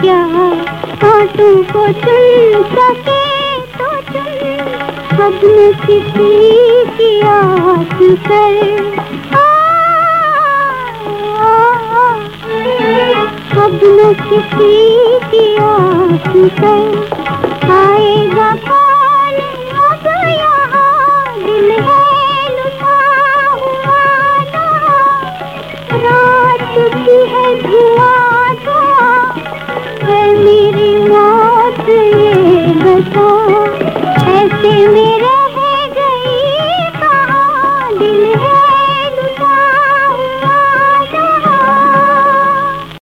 क्या को चुन सके तो चुन अब न किसी की आस कर किसी की कर आएगा कौन अब दिल है रात की है धुआँ धुआँ है मेरी मौत ये बता ऐसे मेरे